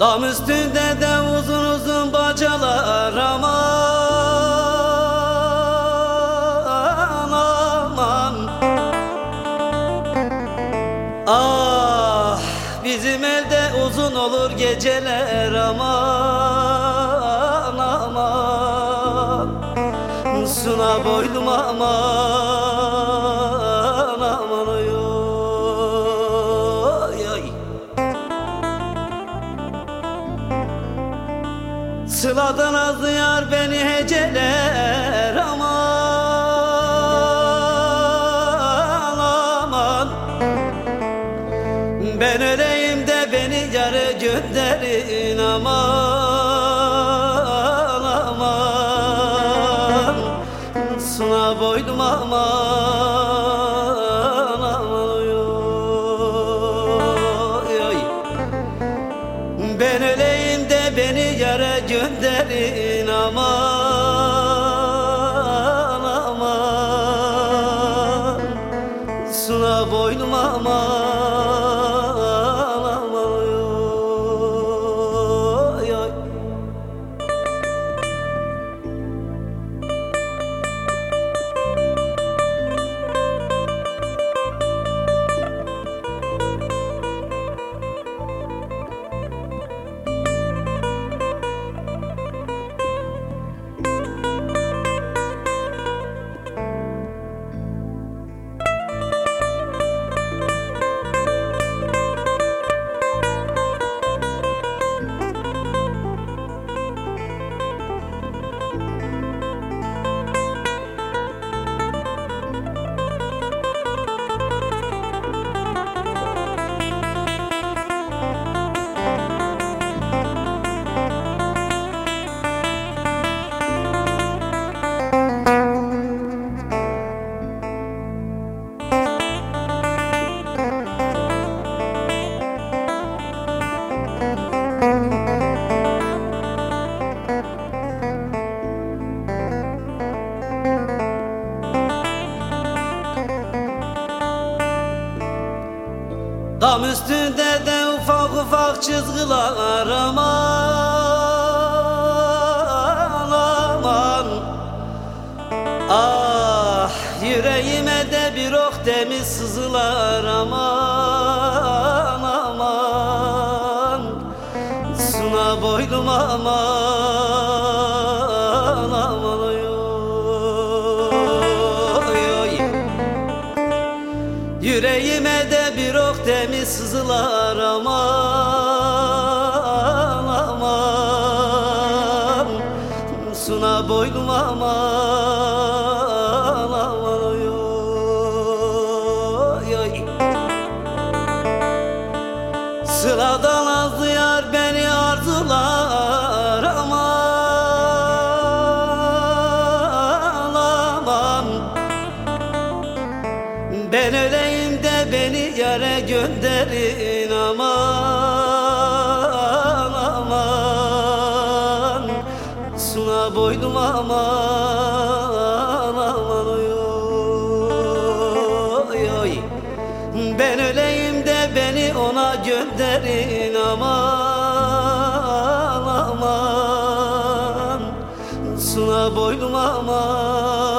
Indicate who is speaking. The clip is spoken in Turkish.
Speaker 1: Dam üstünde de uzun uzun bacalar aman aman. Ah bizim elde uzun olur geceler aman aman. Suna boylum aman Sıladan az yar beni heceler aman aman. Ben öleyim de beni yarı gönderin aman aman. Suna boydum aman aman oy oy. Ben yere gönderin aman aman. Suna boynum aman Dam üstünde de ufak ufak çizgiler aman aman. Ah yüreğime de bir ok temiz sızılar aman aman. Suna boylum aman aman oy oy oy. Yüreğime de bir ok temiz sızılar aman aman Suna boylum aman aman oy, oy, oy. Sıradan azdı yar beni arzular aman aman ben öleyim de beni yere gönderin aman aman. Suna boylum aman aman oy oy. Ben öleyim de beni ona gönderin aman aman. Suna boylum aman